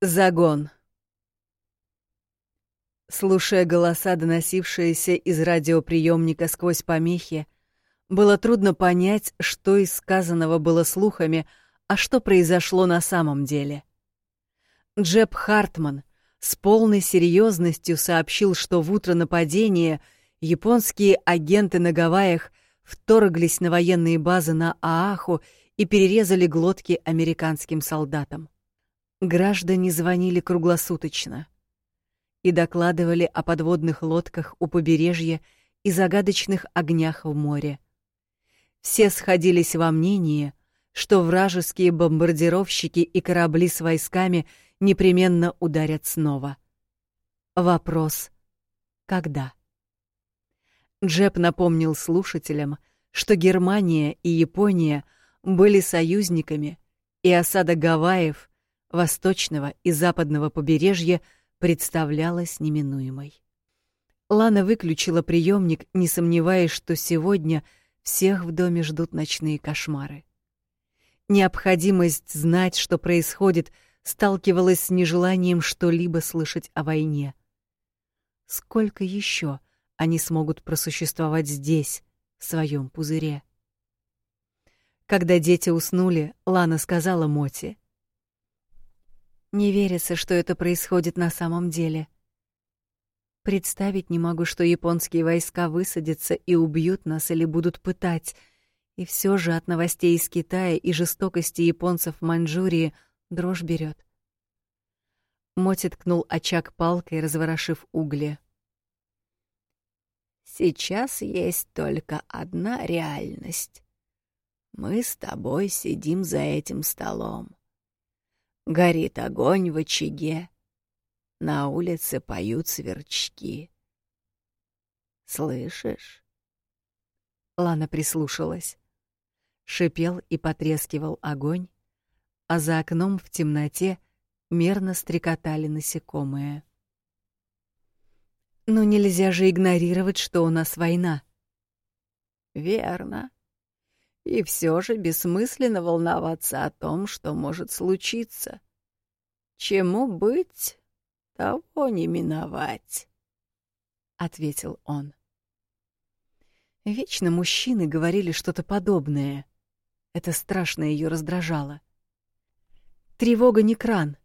Загон. Слушая голоса, доносившиеся из радиоприемника сквозь помехи, было трудно понять, что из сказанного было слухами, а что произошло на самом деле. Джеб Хартман с полной серьезностью сообщил, что в утро нападения японские агенты на Гавайях вторглись на военные базы на Ааху и перерезали глотки американским солдатам. Граждане звонили круглосуточно и докладывали о подводных лодках у побережья и загадочных огнях в море. Все сходились во мнении, что вражеские бомбардировщики и корабли с войсками непременно ударят снова. Вопрос — когда? Джеб напомнил слушателям, что Германия и Япония были союзниками, и осада Гавайев, восточного и западного побережья представлялась неминуемой. Лана выключила приемник, не сомневаясь, что сегодня — всех в доме ждут ночные кошмары. Необходимость знать, что происходит, сталкивалась с нежеланием что-либо слышать о войне. Сколько еще они смогут просуществовать здесь, в своем пузыре? Когда дети уснули, Лана сказала Моти. «Не верится, что это происходит на самом деле. Представить не могу, что японские войска высадятся и убьют нас или будут пытать. И все же от новостей из Китая и жестокости японцев в Маньчжурии дрожь берет. Моти ткнул очаг палкой, разворошив угли. Сейчас есть только одна реальность. Мы с тобой сидим за этим столом. Горит огонь в очаге, на улице поют сверчки. Слышишь? Лана прислушалась. Шипел и потрескивал огонь, а за окном в темноте мерно стрекотали насекомые. Но нельзя же игнорировать, что у нас война. Верно. И все же бессмысленно волноваться о том, что может случиться. Чему быть, того не миновать, — ответил он. Вечно мужчины говорили что-то подобное. Это страшно ее раздражало. Тревога не кран.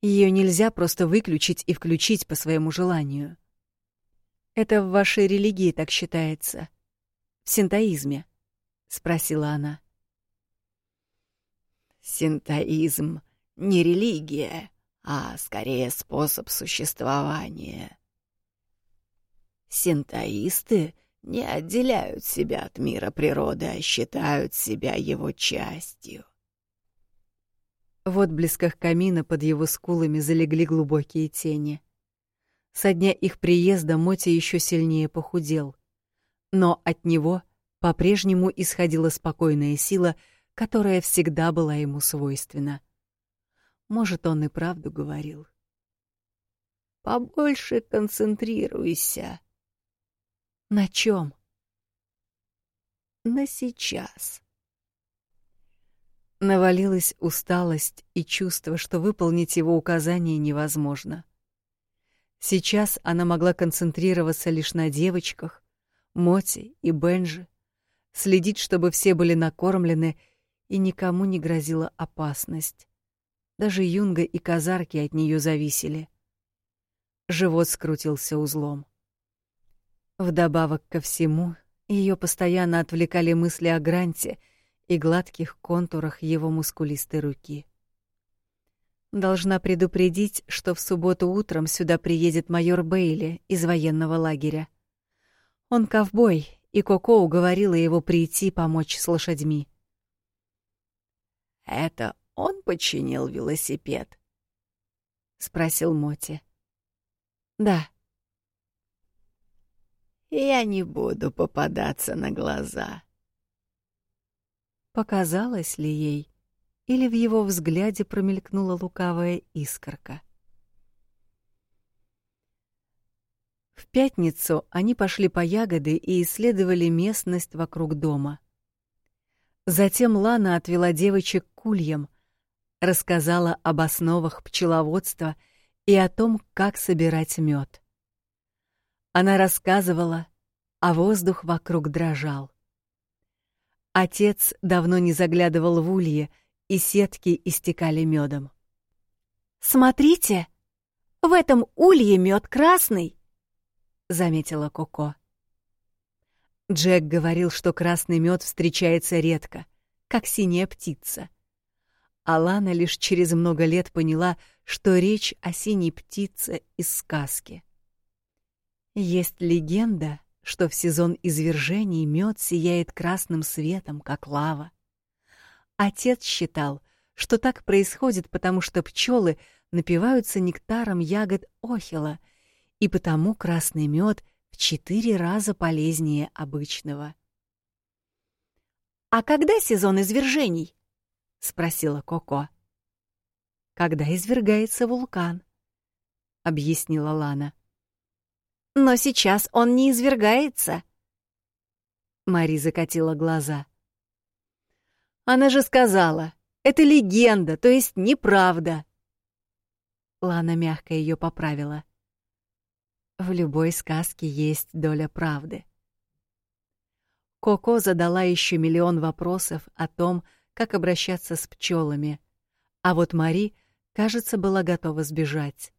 Ее нельзя просто выключить и включить по своему желанию. Это в вашей религии так считается. В синтоизме, спросила она. Синтоизм не религия, а скорее способ существования. Синтоисты не отделяют себя от мира природы, а считают себя его частью. В отблесках камина под его скулами залегли глубокие тени. Со дня их приезда Моти еще сильнее похудел, но от него по-прежнему исходила спокойная сила, которая всегда была ему свойственна. Может, он и правду говорил. Побольше концентрируйся. На чем? На сейчас. Навалилась усталость и чувство, что выполнить его указания невозможно. Сейчас она могла концентрироваться лишь на девочках, Моти и Бенжи, следить, чтобы все были накормлены и никому не грозила опасность. Даже юнга и казарки от нее зависели. Живот скрутился узлом. Вдобавок ко всему, ее постоянно отвлекали мысли о Гранте и гладких контурах его мускулистой руки. Должна предупредить, что в субботу утром сюда приедет майор Бейли из военного лагеря. Он ковбой, и Коко уговорила его прийти помочь с лошадьми. «Это он починил велосипед? спросил Моти. Да. Я не буду попадаться на глаза. Показалось ли ей, или в его взгляде промелькнула лукавая искорка? Пятницу они пошли по ягоды и исследовали местность вокруг дома. Затем Лана отвела девочек к ульям, рассказала об основах пчеловодства и о том, как собирать мед. Она рассказывала, а воздух вокруг дрожал. Отец давно не заглядывал в улье, и сетки истекали медом. «Смотрите, в этом улье мед красный!» — заметила Коко. Джек говорил, что красный мед встречается редко, как синяя птица. Алана лишь через много лет поняла, что речь о синей птице из сказки. Есть легенда, что в сезон извержений мед сияет красным светом, как лава. Отец считал, что так происходит, потому что пчелы напиваются нектаром ягод охила, и потому красный мед в четыре раза полезнее обычного. «А когда сезон извержений?» — спросила Коко. «Когда извергается вулкан», — объяснила Лана. «Но сейчас он не извергается». Мари закатила глаза. «Она же сказала, это легенда, то есть неправда». Лана мягко ее поправила. В любой сказке есть доля правды. Коко задала еще миллион вопросов о том, как обращаться с пчелами, а вот Мари, кажется, была готова сбежать.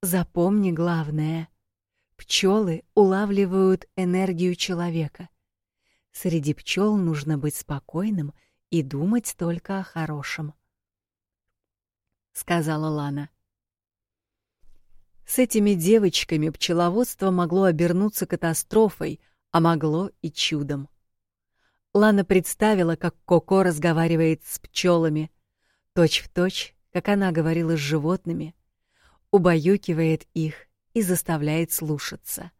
Запомни главное. Пчелы улавливают энергию человека. Среди пчел нужно быть спокойным и думать только о хорошем. Сказала Лана. С этими девочками пчеловодство могло обернуться катастрофой, а могло и чудом. Лана представила, как Коко разговаривает с пчелами, точь-в-точь, как она говорила с животными, убаюкивает их и заставляет слушаться.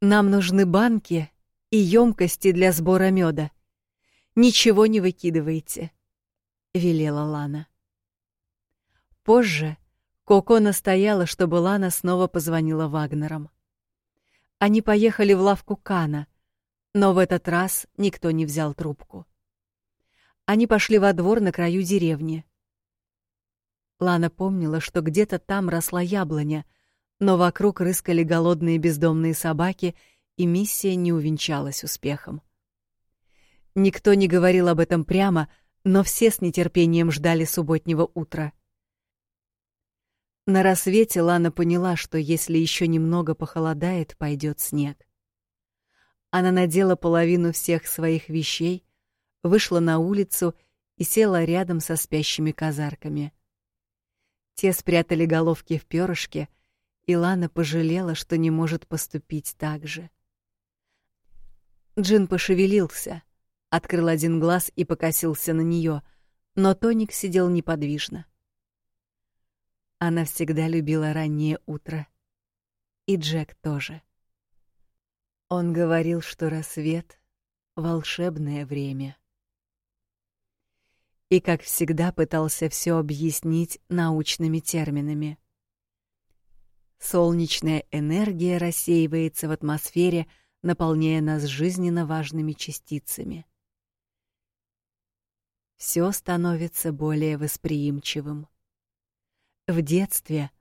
Нам нужны банки и емкости для сбора меда. Ничего не выкидывайте, велела Лана. Позже Коко настояла, чтобы Лана снова позвонила Вагнерам. Они поехали в лавку Кана, но в этот раз никто не взял трубку. Они пошли во двор на краю деревни. Лана помнила, что где-то там росла яблоня, но вокруг рыскали голодные бездомные собаки, и миссия не увенчалась успехом. Никто не говорил об этом прямо, но все с нетерпением ждали субботнего утра. На рассвете Лана поняла, что если еще немного похолодает, пойдет снег. Она надела половину всех своих вещей, вышла на улицу и села рядом со спящими казарками. Те спрятали головки в перышке, и Лана пожалела, что не может поступить так же. Джин пошевелился, открыл один глаз и покосился на нее, но Тоник сидел неподвижно. Она всегда любила раннее утро. И Джек тоже. Он говорил, что рассвет — волшебное время. И, как всегда, пытался все объяснить научными терминами. Солнечная энергия рассеивается в атмосфере, наполняя нас жизненно важными частицами. Все становится более восприимчивым. В детстве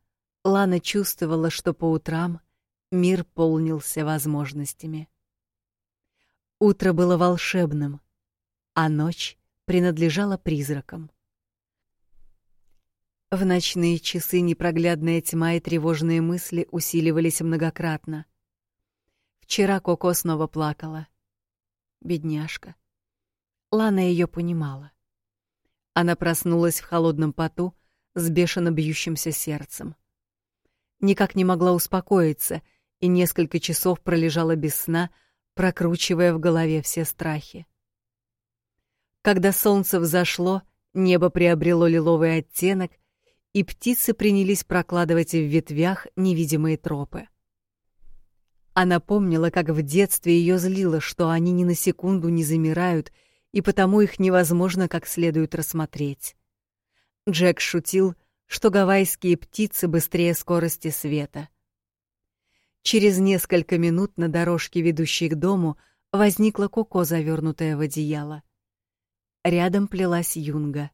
Лана чувствовала, что по утрам мир полнился возможностями. Утро было волшебным, а ночь принадлежала призракам. В ночные часы непроглядная тьма и тревожные мысли усиливались многократно. Вчера Коко снова плакала. Бедняжка. Лана ее понимала. Она проснулась в холодном поту, с бешено бьющимся сердцем. Никак не могла успокоиться и несколько часов пролежала без сна, прокручивая в голове все страхи. Когда солнце взошло, небо приобрело лиловый оттенок, и птицы принялись прокладывать в ветвях невидимые тропы. Она помнила, как в детстве ее злило, что они ни на секунду не замирают, и потому их невозможно как следует рассмотреть. Джек шутил, что гавайские птицы быстрее скорости света. Через несколько минут на дорожке, ведущей к дому, возникла Коко, завернутая в одеяло. Рядом плелась Юнга.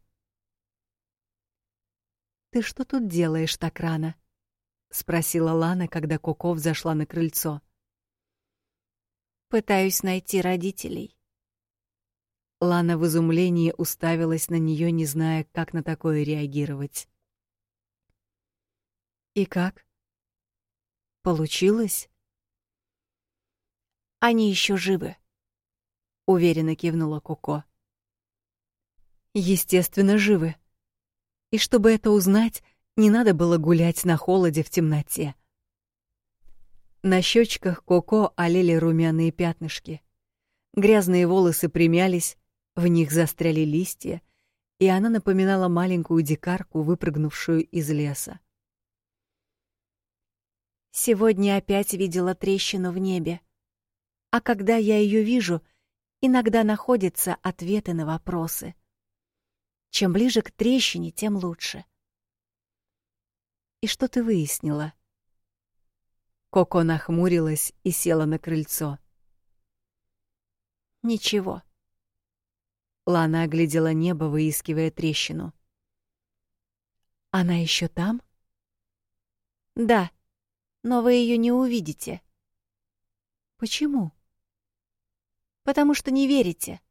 «Ты что тут делаешь так рано?» — спросила Лана, когда Коко взошла на крыльцо. «Пытаюсь найти родителей». Лана в изумлении уставилась на нее, не зная, как на такое реагировать. «И как? Получилось?» «Они еще живы», — уверенно кивнула Коко. «Естественно, живы», и чтобы это узнать, не надо было гулять на холоде в темноте. На щечках Коко олели румяные пятнышки. Грязные волосы примялись, в них застряли листья, и она напоминала маленькую дикарку, выпрыгнувшую из леса. Сегодня опять видела трещину в небе. А когда я ее вижу, иногда находятся ответы на вопросы. Чем ближе к трещине, тем лучше. И что ты выяснила? Коко нахмурилась и села на крыльцо. Ничего. Лана оглядела небо, выискивая трещину. Она еще там? Да, но вы ее не увидите. Почему? Потому что не верите.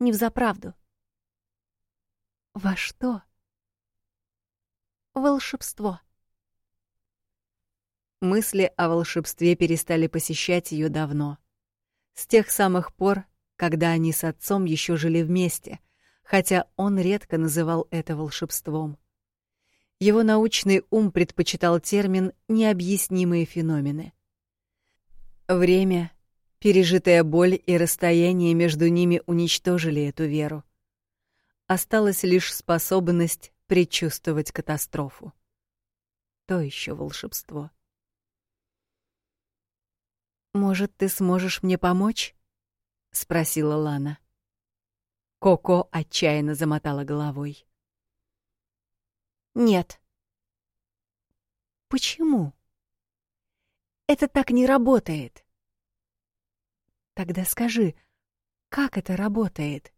Не в заправду. Во что? Волшебство. Мысли о волшебстве перестали посещать ее давно. С тех самых пор, когда они с отцом еще жили вместе, хотя он редко называл это волшебством. Его научный ум предпочитал термин «необъяснимые феномены». Время, пережитая боль и расстояние между ними уничтожили эту веру. Осталась лишь способность предчувствовать катастрофу. То еще волшебство. «Может, ты сможешь мне помочь?» — спросила Лана. Коко отчаянно замотала головой. «Нет». «Почему?» «Это так не работает». «Тогда скажи, как это работает?»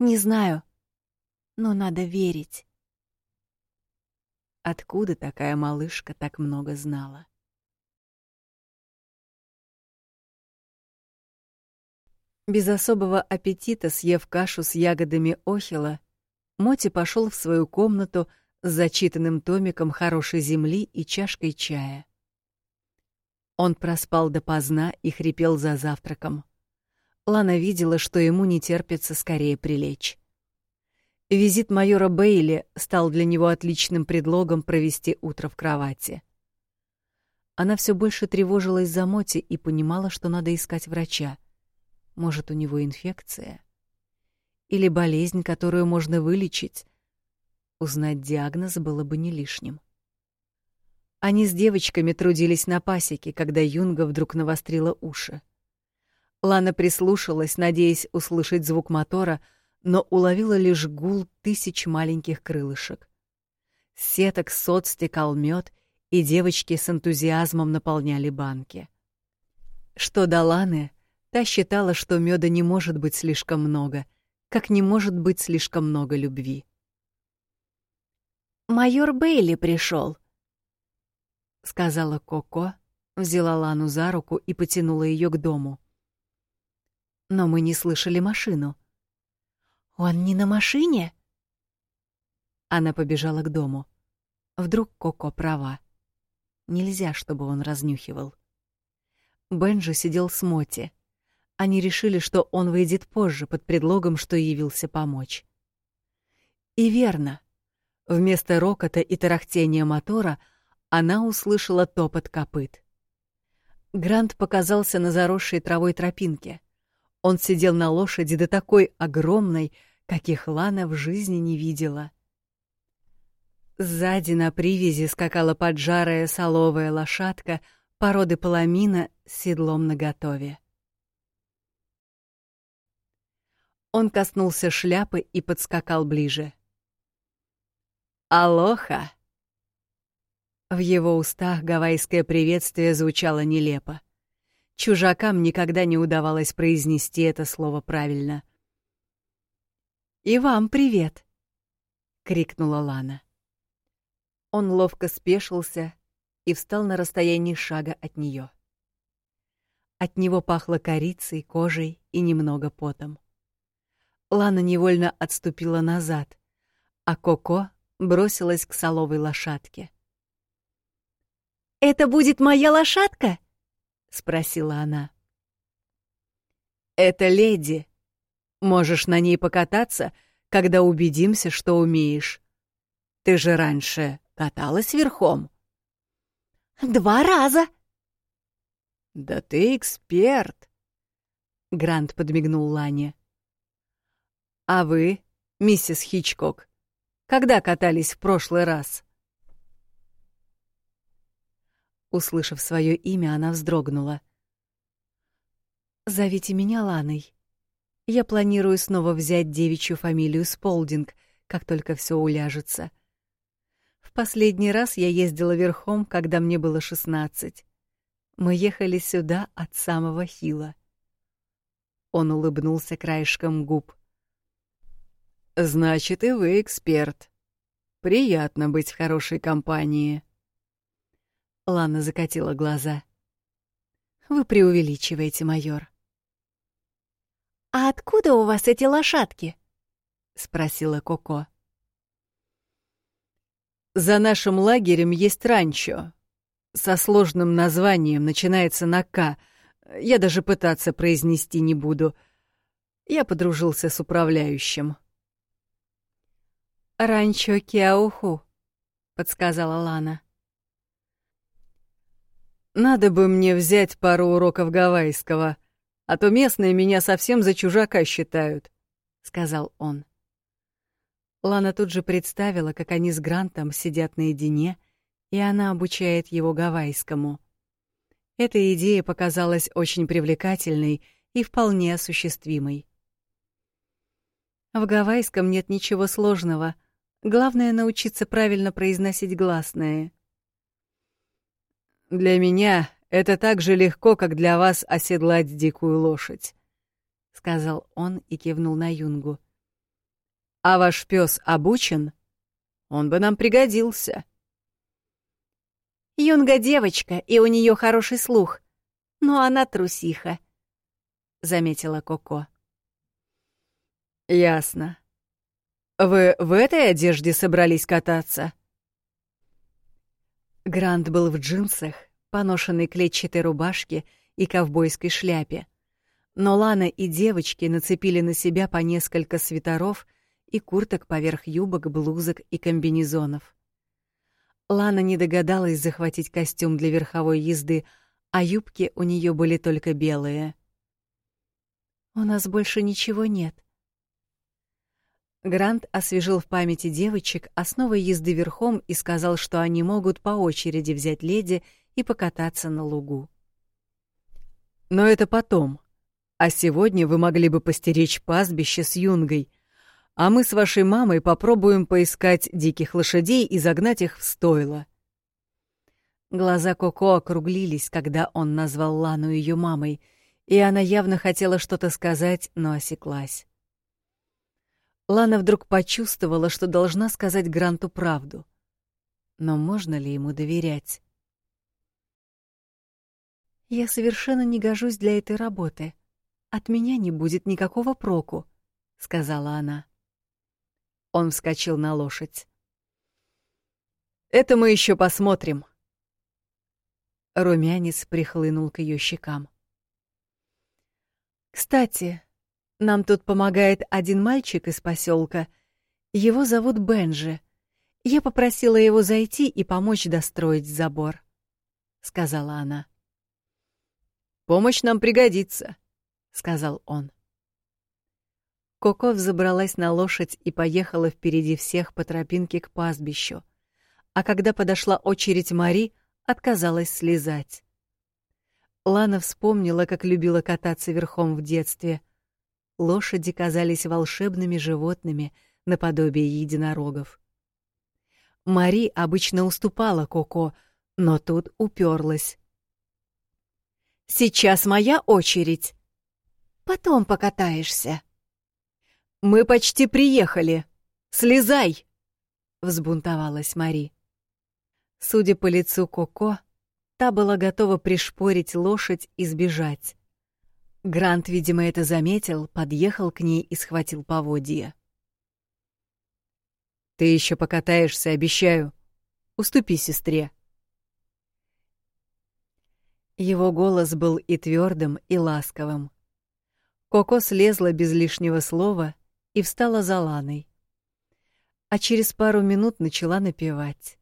Не знаю, но надо верить. Откуда такая малышка так много знала? Без особого аппетита съев кашу с ягодами охила, Моти пошел в свою комнату с зачитанным томиком хорошей земли и чашкой чая. Он проспал допоздна и хрипел за завтраком. Лана видела, что ему не терпится скорее прилечь. Визит майора Бейли стал для него отличным предлогом провести утро в кровати. Она все больше тревожилась за Моти и понимала, что надо искать врача. Может, у него инфекция? Или болезнь, которую можно вылечить? Узнать диагноз было бы не лишним. Они с девочками трудились на пасеке, когда Юнга вдруг навострила уши. Лана прислушалась, надеясь услышать звук мотора, но уловила лишь гул тысяч маленьких крылышек. С сеток сот стекал мед, и девочки с энтузиазмом наполняли банки. Что до Ланы, та считала, что меда не может быть слишком много, как не может быть слишком много любви. «Майор Бейли пришел, сказала Коко, взяла Лану за руку и потянула ее к дому но мы не слышали машину. Он не на машине? Она побежала к дому. Вдруг Коко права. Нельзя, чтобы он разнюхивал. Бенджи сидел с Моти. Они решили, что он выйдет позже под предлогом, что явился помочь. И верно. Вместо рокота и тарахтения мотора она услышала топот копыт. Грант показался на заросшей травой тропинке. Он сидел на лошади до такой огромной, каких Лана в жизни не видела. Сзади на привязи скакала поджарая соловая лошадка породы паламина с седлом наготове. Он коснулся шляпы и подскакал ближе. «Алоха!» В его устах гавайское приветствие звучало нелепо. Чужакам никогда не удавалось произнести это слово правильно. И вам привет!» — крикнула Лана. Он ловко спешился и встал на расстоянии шага от нее. От него пахло корицей, кожей и немного потом. Лана невольно отступила назад, а Коко бросилась к соловой лошадке. «Это будет моя лошадка?» — спросила она. «Это леди. Можешь на ней покататься, когда убедимся, что умеешь. Ты же раньше каталась верхом?» «Два раза!» «Да ты эксперт!» — Грант подмигнул Лане. «А вы, миссис Хичкок, когда катались в прошлый раз?» Услышав свое имя, она вздрогнула. «Зовите меня Ланой. Я планирую снова взять девичью фамилию Сполдинг, как только все уляжется. В последний раз я ездила верхом, когда мне было шестнадцать. Мы ехали сюда от самого Хила. Он улыбнулся краешком губ. Значит, и вы эксперт. Приятно быть в хорошей компании. Лана закатила глаза. Вы преувеличиваете, майор. А откуда у вас эти лошадки? спросила Коко. За нашим лагерем есть ранчо. Со сложным названием начинается на «К». Я даже пытаться произнести не буду. Я подружился с управляющим. «Ранчо Киауху», — подсказала Лана. Надо бы мне взять пару уроков гавайского, а то местные меня совсем за чужака считают, сказал он. Лана тут же представила, как они с Грантом сидят наедине, и она обучает его гавайскому. Эта идея показалась очень привлекательной и вполне осуществимой. В гавайском нет ничего сложного. Главное научиться правильно произносить гласные. Для меня это так же легко, как для вас оседлать дикую лошадь, сказал он и кивнул на Юнгу. А ваш пес обучен? Он бы нам пригодился. Юнга девочка, и у нее хороший слух, но она трусиха, заметила Коко. Ясно. Вы в этой одежде собрались кататься? Грант был в джинсах, поношенной клетчатой рубашке и ковбойской шляпе. Но Лана и девочки нацепили на себя по несколько свитеров и курток поверх юбок, блузок и комбинезонов. Лана не догадалась захватить костюм для верховой езды, а юбки у нее были только белые. «У нас больше ничего нет», Грант освежил в памяти девочек основы езды верхом и сказал, что они могут по очереди взять леди и покататься на лугу. Но это потом. А сегодня вы могли бы постеречь пастбище с юнгой, а мы с вашей мамой попробуем поискать диких лошадей и загнать их в стойло. Глаза Коко округлились, когда он назвал Лану ее мамой, и она явно хотела что-то сказать, но осеклась. Лана вдруг почувствовала, что должна сказать Гранту правду. Но можно ли ему доверять? «Я совершенно не гожусь для этой работы. От меня не будет никакого проку», — сказала она. Он вскочил на лошадь. «Это мы еще посмотрим». Румянец прихлынул к ее щекам. «Кстати, нам тут помогает один мальчик из поселка. Его зовут Бенжи. Я попросила его зайти и помочь достроить забор, сказала она. Помощь нам пригодится, сказал он. Коко взобралась на лошадь и поехала впереди всех по тропинке к пастбищу. А когда подошла очередь Мари, отказалась слезать. Лана вспомнила, как любила кататься верхом в детстве — лошади казались волшебными животными наподобие единорогов. Мари обычно уступала Коко, но тут уперлась. «Сейчас моя очередь. Потом покатаешься». Мы почти приехали. Слезай!» — взбунтовалась Мари. Судя по лицу Коко, та была готова пришпорить лошадь и сбежать. Грант, видимо, это заметил, подъехал к ней и схватил поводья. «Ты еще покатаешься, обещаю. Уступи сестре». Его голос был и твердым, и ласковым. Коко слезла без лишнего слова и встала за Ланой. А через пару минут начала напевать.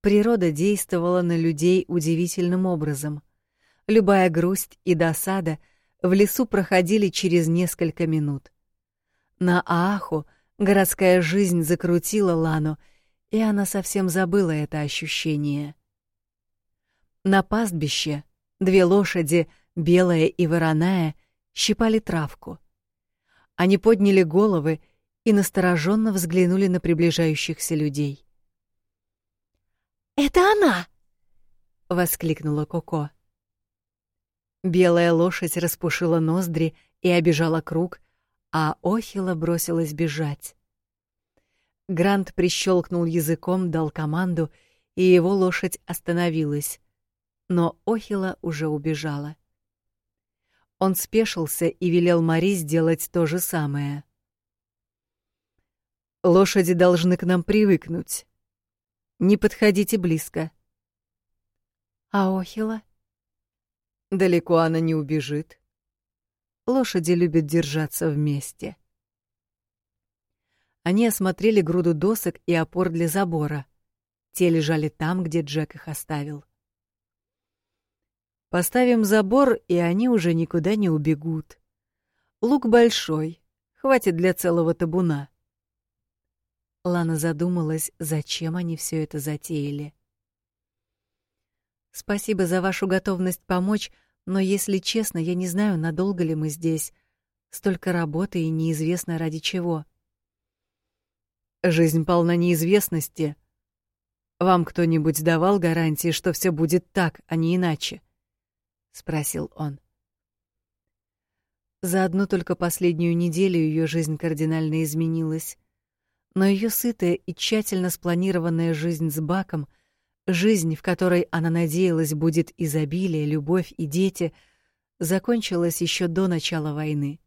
Природа действовала на людей удивительным образом. Любая грусть и досада в лесу проходили через несколько минут. На Ааху городская жизнь закрутила Лану, и она совсем забыла это ощущение. На пастбище две лошади, белая и вороная, щипали травку. Они подняли головы и настороженно взглянули на приближающихся людей. «Это она!» — воскликнула Коко. Белая лошадь распушила ноздри и обежала круг, а Охила бросилась бежать. Грант прищелкнул языком, дал команду, и его лошадь остановилась. Но Охила уже убежала. Он спешился и велел Мари сделать то же самое. Лошади должны к нам привыкнуть. Не подходите близко. А Охила? Далеко она не убежит. Лошади любят держаться вместе. Они осмотрели груду досок и опор для забора. Те лежали там, где Джек их оставил. Поставим забор, и они уже никуда не убегут. Лук большой, хватит для целого табуна. Лана задумалась, зачем они все это затеяли. Спасибо за вашу готовность помочь, но если честно, я не знаю, надолго ли мы здесь. Столько работы и неизвестно ради чего. Жизнь полна неизвестности. Вам кто-нибудь давал гарантии, что все будет так, а не иначе? спросил он. За одну только последнюю неделю ее жизнь кардинально изменилась но ее сытая и тщательно спланированная жизнь с Баком, жизнь, в которой она надеялась будет изобилие, любовь и дети, закончилась еще до начала войны.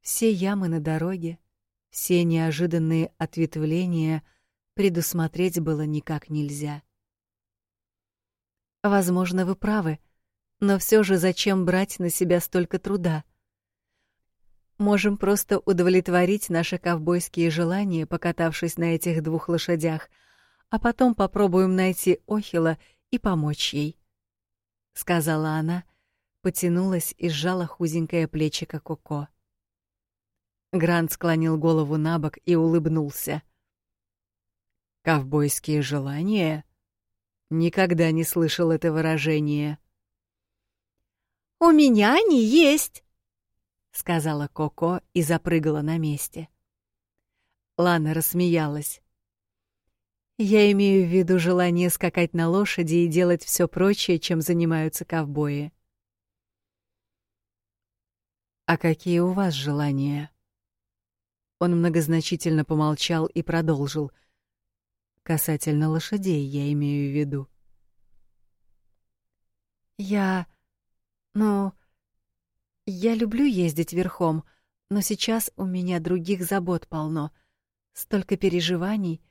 Все ямы на дороге, все неожиданные ответвления предусмотреть было никак нельзя. Возможно, вы правы, но все же зачем брать на себя столько труда? — Можем просто удовлетворить наши ковбойские желания, покатавшись на этих двух лошадях, а потом попробуем найти Охила и помочь ей, сказала она, потянулась и сжала худенькое плечико Коко. Грант склонил голову набок и улыбнулся. Ковбойские желания? Никогда не слышал это выражение. У меня они есть, сказала Коко и запрыгала на месте. Лана рассмеялась. Я имею в виду желание скакать на лошади и делать все прочее, чем занимаются ковбои. А какие у вас желания? Он многозначительно помолчал и продолжил. Касательно лошадей, я имею в виду. Я, ну, я люблю ездить верхом, но сейчас у меня других забот полно. Столько переживаний.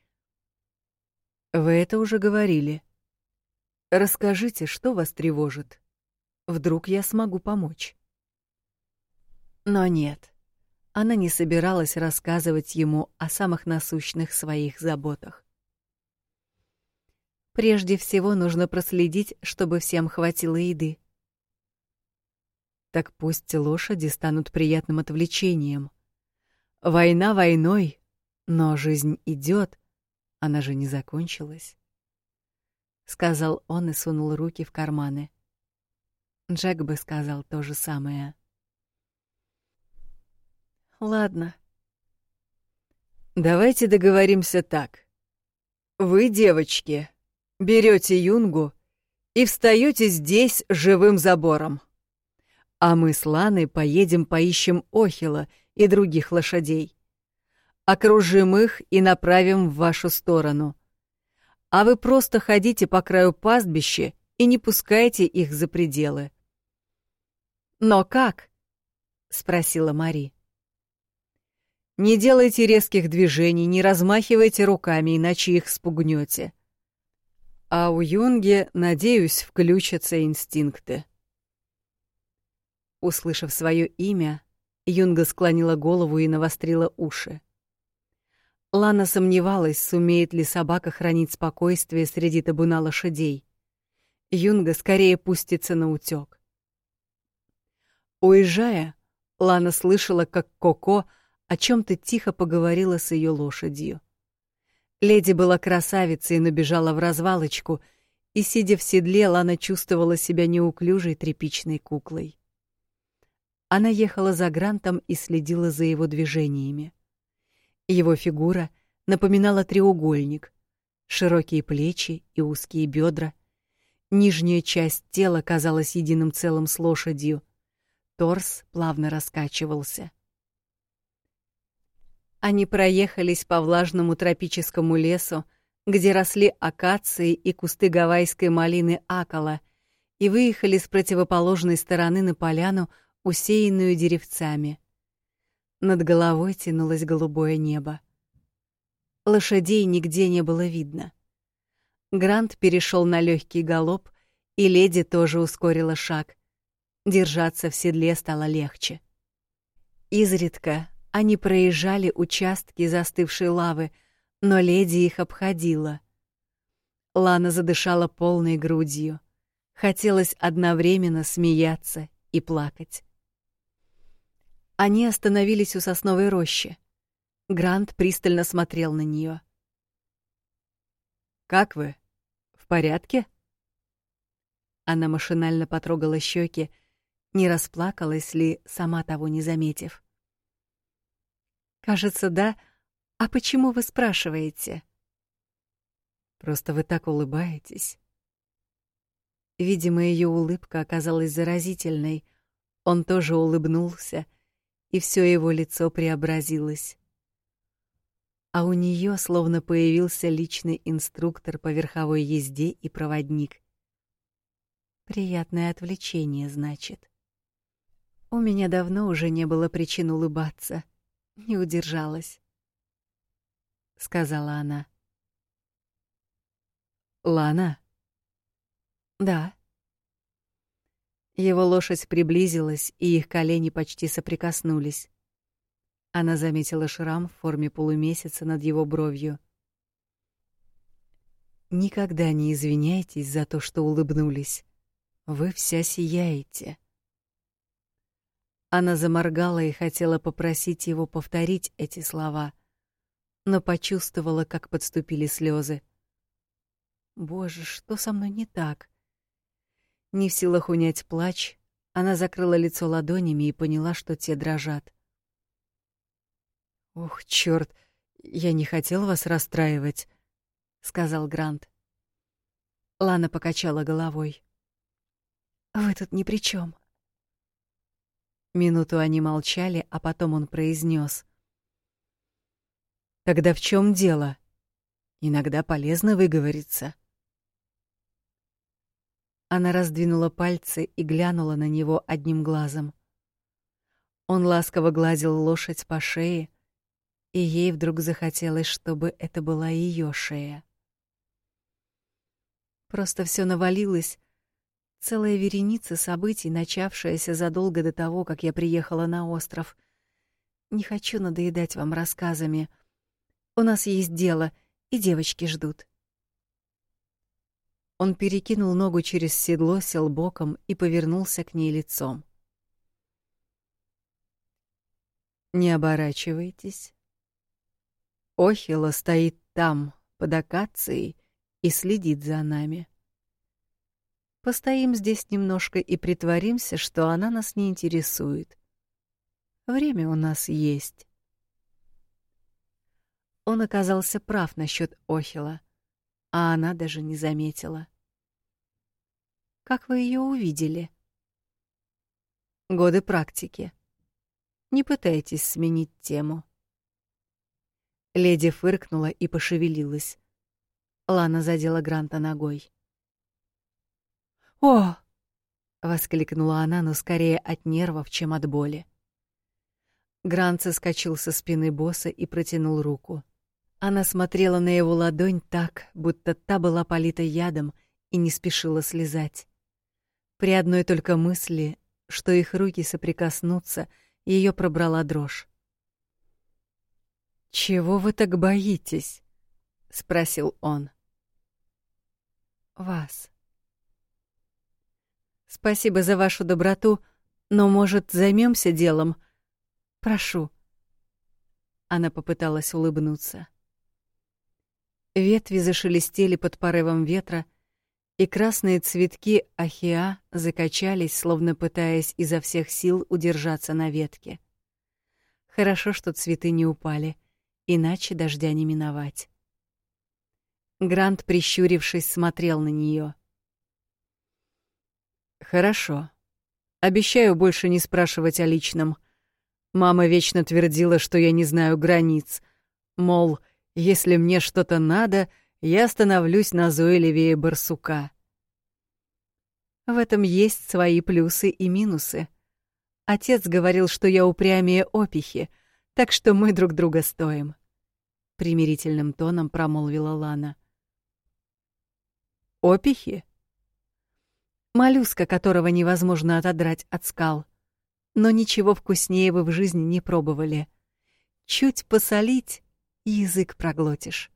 Вы это уже говорили. Расскажите, что вас тревожит. Вдруг я смогу помочь. Но нет. Она не собиралась рассказывать ему о самых насущных своих заботах. Прежде всего нужно проследить, чтобы всем хватило еды так пусть лошади станут приятным отвлечением. Война войной, но жизнь идет, она же не закончилась. Сказал он и сунул руки в карманы. Джек бы сказал то же самое. Ладно. Давайте договоримся так. Вы, девочки, берете Юнгу и встаете здесь живым забором. А мы с Ланой поедем поищем Охила и других лошадей. Окружим их и направим в вашу сторону. А вы просто ходите по краю пастбища и не пускайте их за пределы. «Но как?» — спросила Мари. «Не делайте резких движений, не размахивайте руками, иначе их спугнете. А у Юнги, надеюсь, включатся инстинкты». Услышав свое имя, Юнга склонила голову и навострила уши. Лана сомневалась, сумеет ли собака хранить спокойствие среди табуна лошадей. Юнга скорее пустится на утёк. Уезжая, Лана слышала, как Коко о чем то тихо поговорила с ее лошадью. Леди была красавицей, но бежала в развалочку, и, сидя в седле, Лана чувствовала себя неуклюжей тряпичной куклой. Она ехала за Грантом и следила за его движениями. Его фигура напоминала треугольник, широкие плечи и узкие бедра. Нижняя часть тела казалась единым целым с лошадью. Торс плавно раскачивался. Они проехались по влажному тропическому лесу, где росли акации и кусты гавайской малины акала, и выехали с противоположной стороны на поляну, усеянную деревцами. Над головой тянулось голубое небо. Лошадей нигде не было видно. Грант перешел на легкий галоп, и леди тоже ускорила шаг. Держаться в седле стало легче. Изредка они проезжали участки застывшей лавы, но леди их обходила. Лана задышала полной грудью. Хотелось одновременно смеяться и плакать. Они остановились у сосновой рощи. Грант пристально смотрел на нее. Как вы? В порядке? Она машинально потрогала щеки, не расплакалась ли, сама того не заметив. Кажется, да. А почему вы спрашиваете? Просто вы так улыбаетесь. Видимо, ее улыбка оказалась заразительной. Он тоже улыбнулся, и все его лицо преобразилось. А у нее словно появился личный инструктор по верховой езде и проводник. Приятное отвлечение, значит. У меня давно уже не было причин улыбаться. Не удержалась, сказала она. Лана. Да. Его лошадь приблизилась, и их колени почти соприкоснулись. Она заметила шрам в форме полумесяца над его бровью. Никогда не извиняйтесь за то, что улыбнулись. Вы вся сияете. Она заморгала и хотела попросить его повторить эти слова, но почувствовала, как подступили слезы. Боже, что со мной не так? Не в силах унять плач, она закрыла лицо ладонями и поняла, что те дрожат. Ох, чёрт, я не хотел вас расстраивать, сказал Грант. Лана покачала головой. Вы тут ни при чем. Минуту они молчали, а потом он произнес: Тогда в чем дело? Иногда полезно выговориться. Она раздвинула пальцы и глянула на него одним глазом. Он ласково гладил лошадь по шее, и ей вдруг захотелось, чтобы это была ее шея. Просто все навалилось, целая вереница событий, начавшаяся задолго до того, как я приехала на остров. Не хочу надоедать вам рассказами. У нас есть дело, и девочки ждут. Он перекинул ногу через седло, сел боком и повернулся к ней лицом. Не оборачивайтесь. Охила стоит там, под акацией, и следит за нами. Постоим здесь немножко и притворимся, что она нас не интересует. Время у нас есть. Он оказался прав насчет Охила а она даже не заметила. Как вы ее увидели? Годы практики. Не пытайтесь сменить тему. Леди фыркнула и пошевелилась. Лана задела Гранта ногой. «О!» — воскликнула она, но скорее от нервов, чем от боли. Грант соскочил со спины босса и протянул руку. Она смотрела на его ладонь так, будто та была полита ядом и не спешила слезать. При одной только мысли, что их руки соприкоснутся, ее пробрала дрожь. «Чего вы так боитесь?» — спросил он. «Вас». «Спасибо за вашу доброту, но, может, займемся делом? Прошу». Она попыталась улыбнуться. Ветви зашелестели под порывом ветра, и красные цветки ахиа закачались, словно пытаясь изо всех сил удержаться на ветке. Хорошо, что цветы не упали, иначе дождя не миновать. Грант, прищурившись, смотрел на нее. Хорошо. Обещаю больше не спрашивать о личном. Мама вечно твердила, что я не знаю границ. Мол, если мне что-то надо, я становлюсь назойливее барсука. В этом есть свои плюсы и минусы. Отец говорил, что я упрямее опихи, так что мы друг друга стоим. Примирительным тоном промолвила Лана. Опихи? Моллюска, которого невозможно отодрать от скал. Но ничего вкуснее вы в жизни не пробовали. Чуть посолить, язык проглотишь.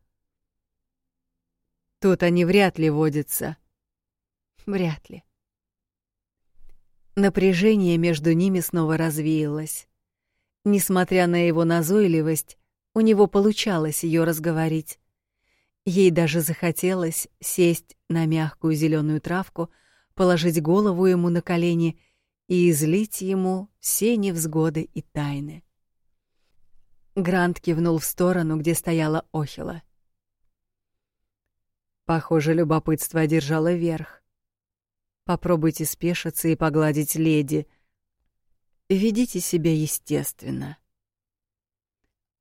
Тут они вряд ли водятся. Вряд ли. Напряжение между ними снова развеялось. Несмотря на его назойливость, у него получалось ее разговорить. Ей даже захотелось сесть на мягкую зеленую травку, положить голову ему на колени и излить ему все невзгоды и тайны. Грант кивнул в сторону, где стояла Охила. Похоже, любопытство одержало верх. Попробуйте спешиться и погладить леди. Ведите себя естественно.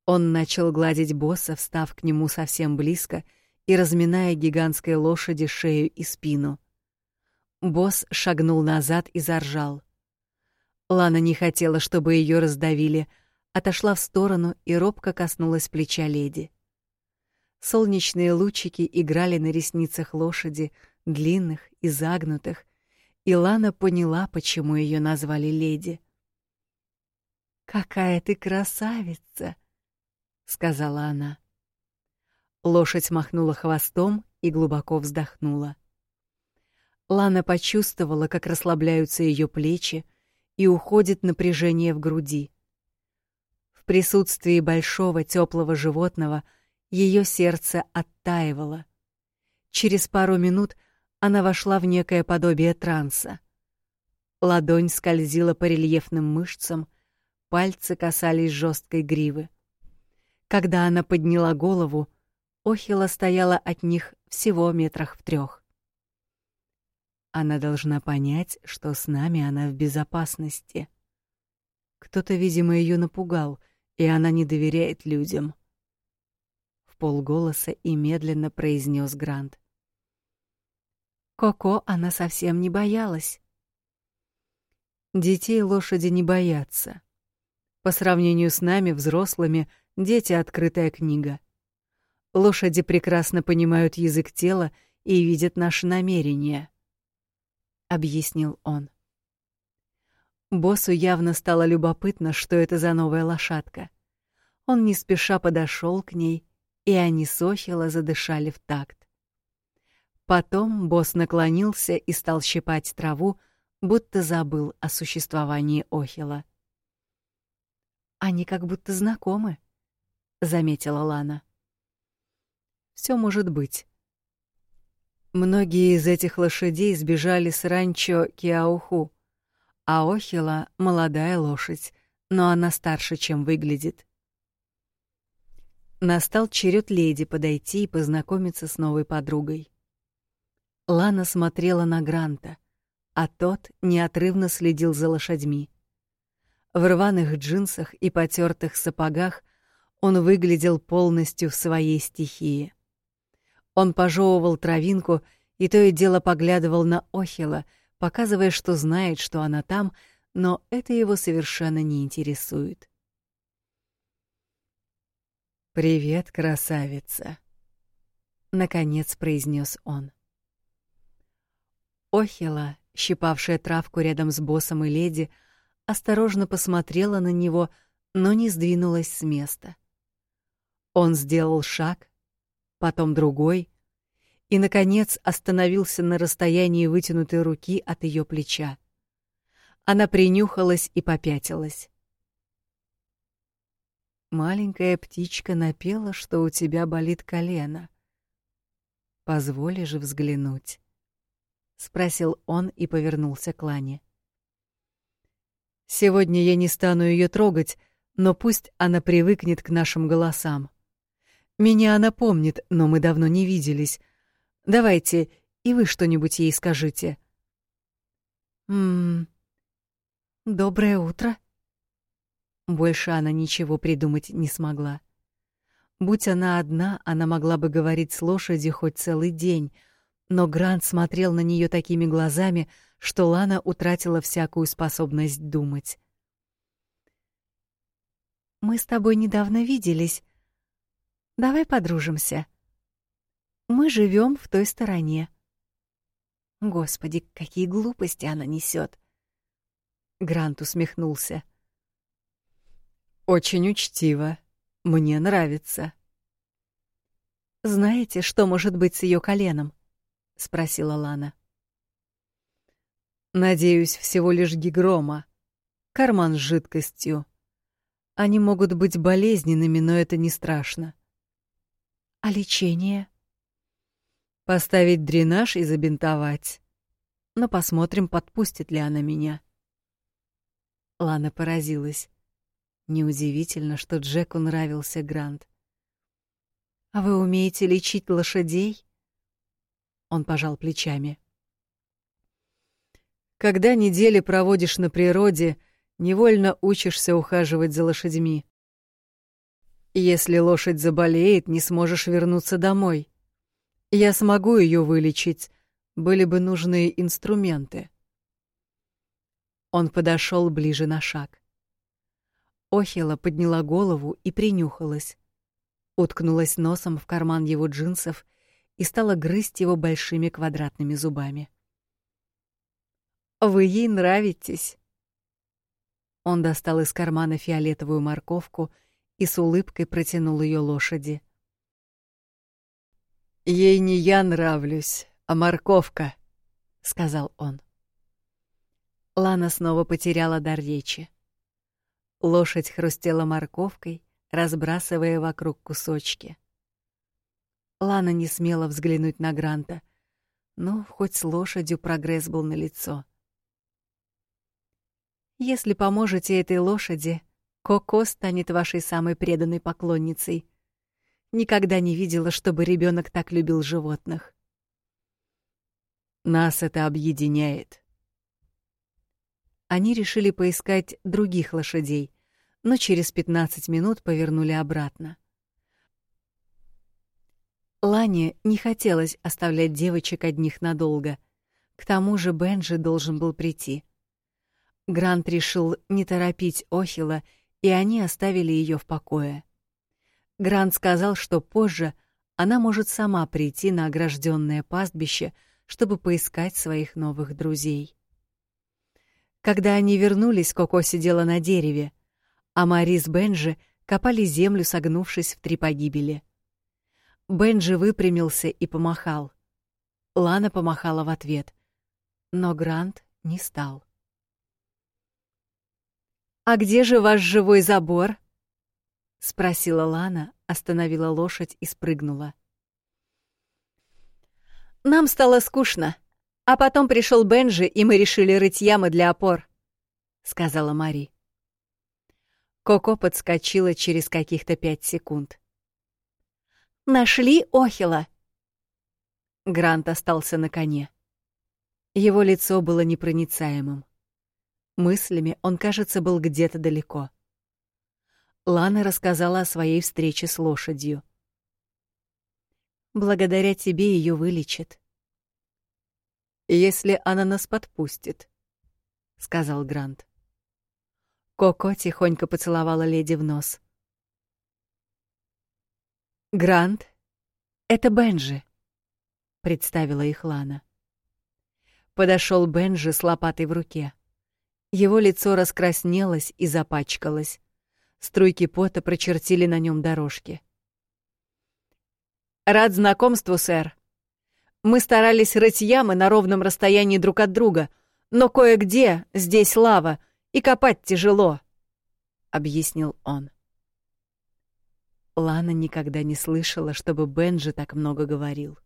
Он начал гладить босса, встав к нему совсем близко и разминая гигантской лошади шею и спину. Босс шагнул назад и заржал. Лана не хотела, чтобы ее раздавили, отошла в сторону и робко коснулась плеча леди. Солнечные лучики играли на ресницах лошади, длинных и загнутых, и Лана поняла, почему ее назвали леди. «Какая ты красавица!» — сказала она. Лошадь махнула хвостом и глубоко вздохнула. Лана почувствовала, как расслабляются ее плечи и уходит напряжение в груди присутствии большого теплого животного ее сердце оттаивало. Через пару минут она вошла в некое подобие транса. Ладонь скользила по рельефным мышцам, пальцы касались жесткой гривы. Когда она подняла голову, Охила стояла от них всего метрах в трех. Она должна понять, что с нами она в безопасности. Кто-то, видимо, ее напугал, и она не доверяет людям. В полголоса и медленно произнес Грант. Коко она совсем не боялась. Детей лошади не боятся. По сравнению с нами, взрослыми, дети — открытая книга. Лошади прекрасно понимают язык тела и видят наши намерения, — объяснил он. Боссу явно стало любопытно, что это за новая лошадка. Он не спеша подошел к ней, и они с Охила задышали в такт. Потом босс наклонился и стал щипать траву, будто забыл о существовании Охила. «Они как будто знакомы», — заметила Лана. Все может быть. Многие из этих лошадей сбежали с ранчо Киауху, а Охила — молодая лошадь, но она старше, чем выглядит. Настал черед леди подойти и познакомиться с новой подругой. Лана смотрела на Гранта, а тот неотрывно следил за лошадьми. В рваных джинсах и потертых сапогах он выглядел полностью в своей стихии. Он пожевывал травинку и то и дело поглядывал на Охила, показывая, что знает, что она там, но это его совершенно не интересует. «Привет, красавица!» — наконец произнес он. Охила, щипавшая травку рядом с боссом и леди, осторожно посмотрела на него, но не сдвинулась с места. Он сделал шаг, потом другой и, наконец, остановился на расстоянии вытянутой руки от ее плеча. Она принюхалась и попятилась. Маленькая птичка напела, что у тебя болит колено. Позволишь взглянуть? спросил он и повернулся к Лане. Сегодня я не стану ее трогать, но пусть она привыкнет к нашим голосам. Меня она помнит, но мы давно не виделись. Давайте и вы что-нибудь ей скажите. Мм. Доброе утро. Больше она ничего придумать не смогла. Будь она одна, она могла бы говорить с лошадью хоть целый день, но Грант смотрел на нее такими глазами, что Лана утратила всякую способность думать. Мы с тобой недавно виделись. Давай подружимся. Мы живем в той стороне. Господи, какие глупости она несет. Грант усмехнулся. Очень учтиво. Мне нравится. Знаете, что может быть с ее коленом? спросила Лана. Надеюсь, всего лишь гигрома. Карман с жидкостью. Они могут быть болезненными, но это не страшно. А лечение? Поставить дренаж и забинтовать. Но посмотрим, подпустит ли она меня. Лана поразилась. Неудивительно, что Джеку нравился Грант. «А вы умеете лечить лошадей?» Он пожал плечами. «Когда недели проводишь на природе, невольно учишься ухаживать за лошадьми. Если лошадь заболеет, не сможешь вернуться домой. Я смогу ее вылечить, были бы нужны инструменты». Он подошел ближе на шаг. Охила подняла голову и принюхалась. Уткнулась носом в карман его джинсов и стала грызть его большими квадратными зубами. «Вы ей нравитесь!» Он достал из кармана фиолетовую морковку и с улыбкой протянул ее лошади. «Ей не я нравлюсь, а морковка», — сказал он. Лана снова потеряла дар речи. Лошадь хрустела морковкой, разбрасывая вокруг кусочки. Лана не смела взглянуть на Гранта, но хоть с лошадью прогресс был налицо. Если поможете этой лошади, Коко станет вашей самой преданной поклонницей. Никогда не видела, чтобы ребенок так любил животных. Нас это объединяет, они решили поискать других лошадей, но через 15 минут повернули обратно. Лане не хотелось оставлять девочек одних надолго. К тому же Бенджи должен был прийти. Грант решил не торопить Охила, и они оставили ее в покое. Грант сказал, что позже она может сама прийти на огражденное пастбище, чтобы поискать своих новых друзей. Когда они вернулись, Коко сидела на дереве, а Мари с Бенджи копали землю, согнувшись в три погибели. Бенджи выпрямился и помахал. Лана помахала в ответ, но Грант не стал. «А где же ваш живой забор?» — спросила Лана, остановила лошадь и спрыгнула. «Нам стало скучно», а потом пришел Бенджи, и мы решили рыть ямы для опор, сказала Мари. Коко подскочила через каких-то пять секунд. Нашли Охила. Грант остался на коне. Его лицо было непроницаемым. Мыслями он, кажется, был где-то далеко. Лана рассказала о своей встрече с лошадью. Благодаря тебе ее вылечат. Если она нас подпустит, сказал Грант. Коко тихонько поцеловала леди в нос. Грант, это Бенжи, представила их Лана. Подошел Бенжи с лопатой в руке. Его лицо раскраснелось и запачкалось. Струйки пота прочертили на нем дорожки. Рад знакомству, сэр. Мы старались рыть ямы на ровном расстоянии друг от друга, но кое-где здесь лава, и копать тяжело, — объяснил он. Лана никогда не слышала, чтобы Бенджи так много говорил.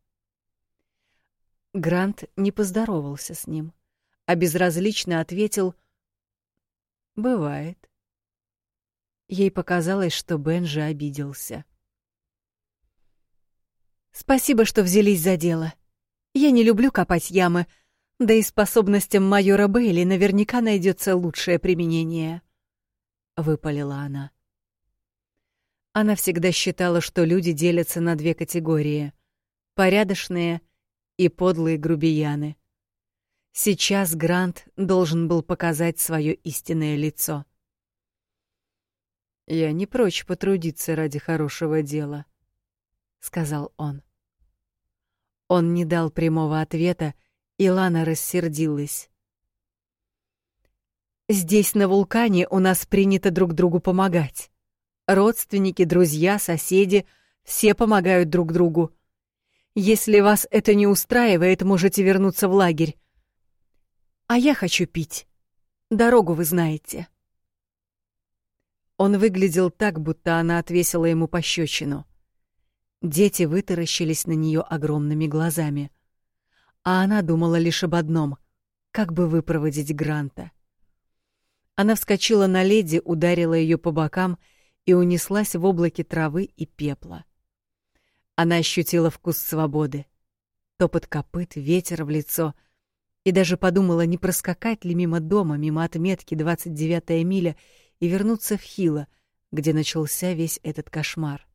Грант не поздоровался с ним, а безразлично ответил «Бывает». Ей показалось, что Бенджи обиделся. Спасибо, что взялись за дело. Я не люблю копать ямы, да и способностям майора Бейли наверняка найдется лучшее применение. Выпалила она. Она всегда считала, что люди делятся на две категории — порядочные и подлые грубияны. Сейчас Грант должен был показать свое истинное лицо. «Я не прочь потрудиться ради хорошего дела», сказал он. Он не дал прямого ответа, и Лана рассердилась. Здесь на вулкане у нас принято друг другу помогать. Родственники, друзья, соседи все помогают друг другу. Если вас это не устраивает, можете вернуться в лагерь. А я хочу пить. Дорогу вы знаете. Он выглядел так, будто она отвесила ему пощечину. Дети вытаращились на нее огромными глазами. А она думала лишь об одном — как бы выпроводить Гранта. Она вскочила на леди, ударила ее по бокам и унеслась в облаке травы и пепла. Она ощутила вкус свободы. Топот копыт, ветер в лицо. И даже подумала, не проскакать ли мимо дома, мимо отметки 29-я миля и вернуться в Хило, где начался весь этот кошмар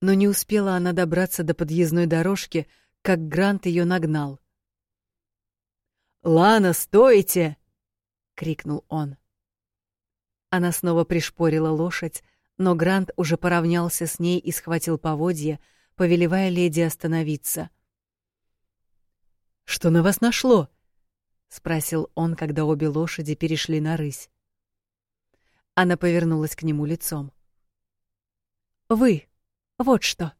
но не успела она добраться до подъездной дорожки, как Грант ее нагнал. «Лана, стойте!» — крикнул он. Она снова пришпорила лошадь, но Грант уже поравнялся с ней и схватил поводья, повелевая леди остановиться. «Что на вас нашло?» — спросил он, когда обе лошади перешли на рысь. Она повернулась к нему лицом. «Вы!» Вот что.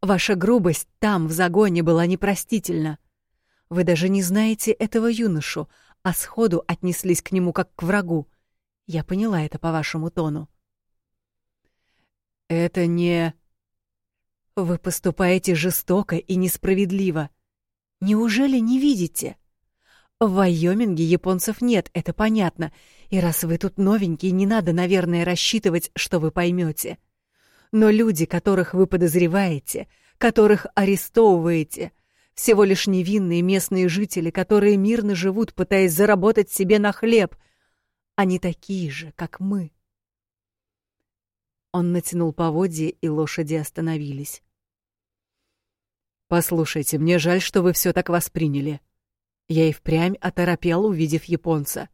Ваша грубость там, в загоне, была непростительна. Вы даже не знаете этого юношу, а сходу отнеслись к нему как к врагу. Я поняла это по вашему тону. Это не... Вы поступаете жестоко и несправедливо. Неужели не видите? В Вайоминге японцев нет, это понятно. И раз вы тут новенький, не надо, наверное, рассчитывать, что вы поймете. — но люди, которых вы подозреваете, которых арестовываете, всего лишь невинные местные жители, которые мирно живут, пытаясь заработать себе на хлеб. Они такие же, как мы. Он натянул поводья, и лошади остановились. «Послушайте, мне жаль, что вы все так восприняли. Я и впрямь оторопел, увидев японца.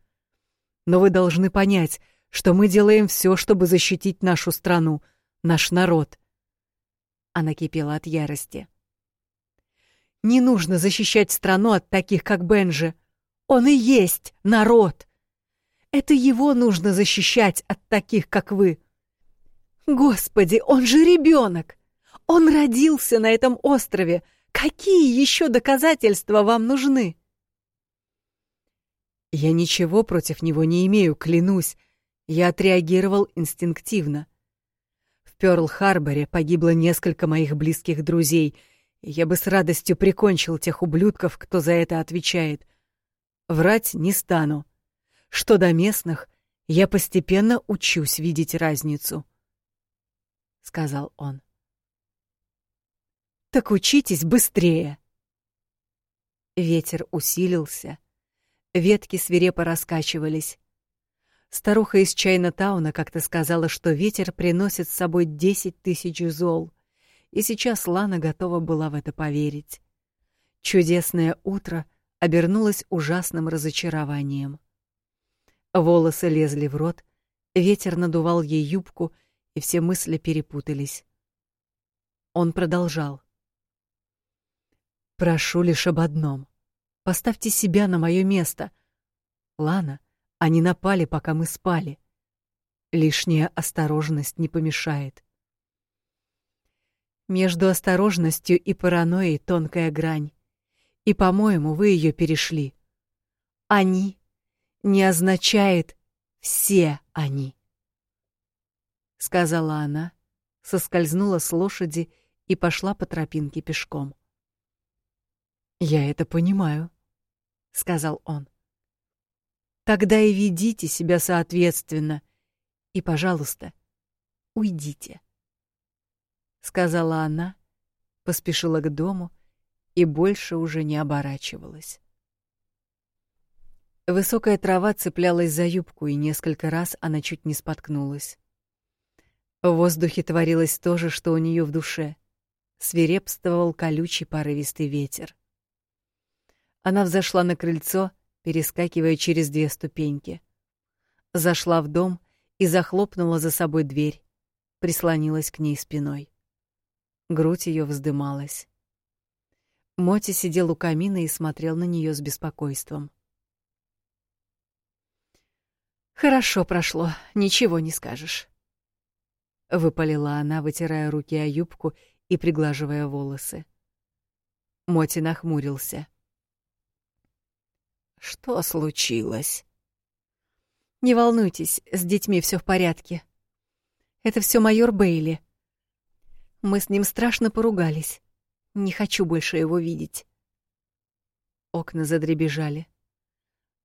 Но вы должны понять, что мы делаем все, чтобы защитить нашу страну — наш народ. Она кипела от ярости. Не нужно защищать страну от таких, как Бенжи. Он и есть народ. Это его нужно защищать от таких, как вы. Господи, он же ребенок. Он родился на этом острове. Какие еще доказательства вам нужны? Я ничего против него не имею, клянусь. Я отреагировал инстинктивно. Пёрл-Харборе погибло несколько моих близких друзей, и я бы с радостью прикончил тех ублюдков, кто за это отвечает. Врать не стану. Что до местных, я постепенно учусь видеть разницу, — сказал он. Так учитесь быстрее. Ветер усилился. Ветки свирепо раскачивались. Старуха из Чайна-тауна как-то сказала, что ветер приносит с собой десять тысяч зол, и сейчас Лана готова была в это поверить. Чудесное утро обернулось ужасным разочарованием. Волосы лезли в рот, ветер надувал ей юбку, и все мысли перепутались. Он продолжал. «Прошу лишь об одном. Поставьте себя на мое место. Лана, они напали, пока мы спали. Лишняя осторожность не помешает. Между осторожностью и паранойей тонкая грань. И, по-моему, вы ее перешли. Они не означает все они. Сказала она, соскользнула с лошади и пошла по тропинке пешком. Я это понимаю, сказал он. Тогда и ведите себя соответственно. И, пожалуйста, уйдите. Сказала она, поспешила к дому и больше уже не оборачивалась. Высокая трава цеплялась за юбку, и несколько раз она чуть не споткнулась. В воздухе творилось то же, что у нее в душе. Свирепствовал колючий порывистый ветер. Она взошла на крыльцо перескакивая через две ступеньки. Зашла в дом и захлопнула за собой дверь, прислонилась к ней спиной. Грудь ее вздымалась. Моти сидел у камина и смотрел на нее с беспокойством. Хорошо прошло, ничего не скажешь, выпалила она, вытирая руки о юбку и приглаживая волосы. Моти нахмурился. Что случилось? Не волнуйтесь, с детьми все в порядке. Это все майор Бейли. Мы с ним страшно поругались. Не хочу больше его видеть. Окна задребежали.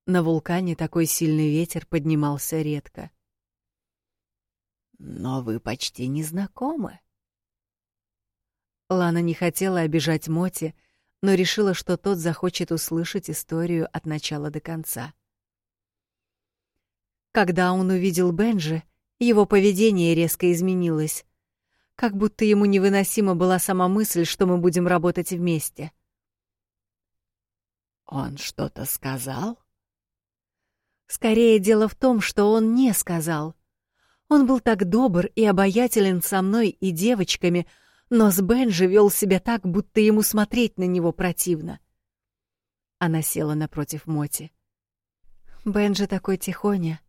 На вулкане такой сильный ветер поднимался редко. Но вы почти не знакомы. Лана не хотела обижать Моти, но решила, что тот захочет услышать историю от начала до конца. Когда он увидел Бенджи, его поведение резко изменилось, как будто ему невыносима была сама мысль, что мы будем работать вместе. Он что-то сказал? Скорее дело в том, что он не сказал. Он был так добр и обаятелен со мной и девочками, но с Бенджи вел себя так, будто ему смотреть на него противно. Она села напротив Моти. Бенджи такой тихоня.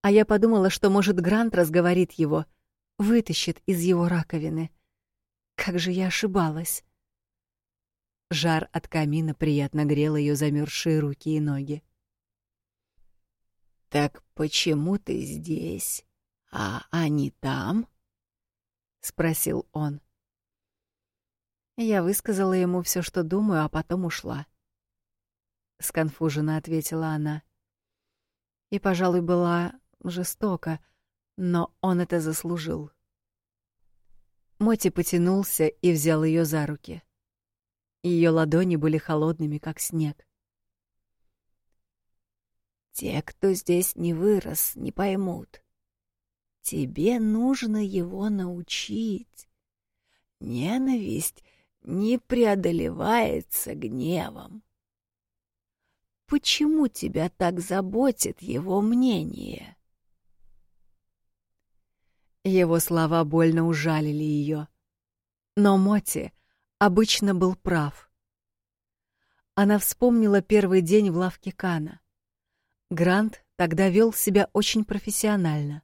А я подумала, что, может, Грант разговорит его, вытащит из его раковины. Как же я ошибалась. Жар от камина приятно грел ее замерзшие руки и ноги. «Так почему ты здесь, а они там?» — спросил он. Я высказала ему все, что думаю, а потом ушла. Сконфуженно ответила она. И, пожалуй, была жестока, но он это заслужил. Моти потянулся и взял ее за руки. Ее ладони были холодными, как снег. Те, кто здесь не вырос, не поймут. Тебе нужно его научить. Ненависть не преодолевается гневом. Почему тебя так заботит его мнение? Его слова больно ужалили ее. Но Моти обычно был прав. Она вспомнила первый день в лавке Кана. Грант тогда вел себя очень профессионально.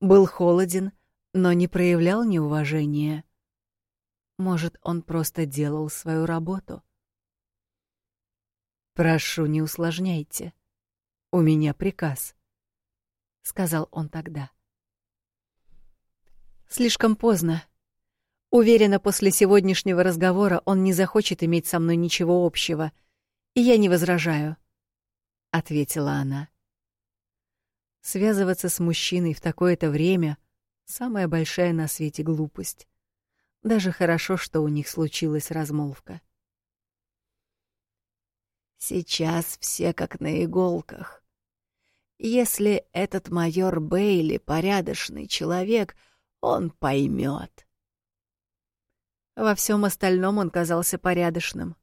Был холоден, но не проявлял неуважения. Может, он просто делал свою работу? Прошу, не усложняйте. У меня приказ, сказал он тогда. Слишком поздно. Уверена, после сегодняшнего разговора он не захочет иметь со мной ничего общего, и я не возражаю, ответила она. Связываться с мужчиной в такое-то время самая большая на свете глупость. Даже хорошо, что у них случилась размолвка. Сейчас все как на иголках. Если этот майор Бейли порядочный человек, он поймет. Во всем остальном он казался порядочным.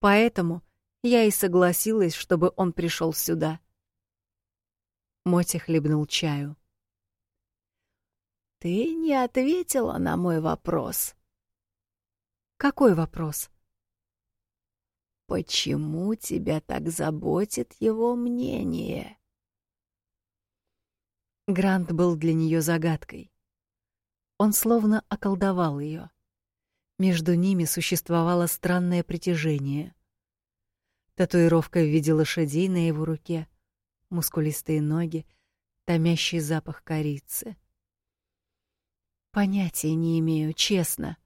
Поэтому я и согласилась, чтобы он пришел сюда. Моти хлебнул чаю. Ты не ответила на мой вопрос. Какой вопрос? Почему тебя так заботит его мнение? Грант был для нее загадкой. Он словно околдовал ее. Между ними существовало странное притяжение. Татуировка в виде лошадей на его руке, мускулистые ноги, томящий запах корицы. Понятия не имею, честно.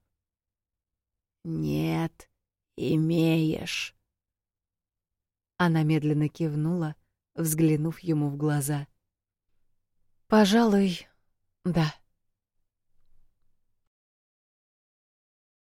Нет, имеешь. Она медленно кивнула, взглянув ему в глаза. Пожалуй, да.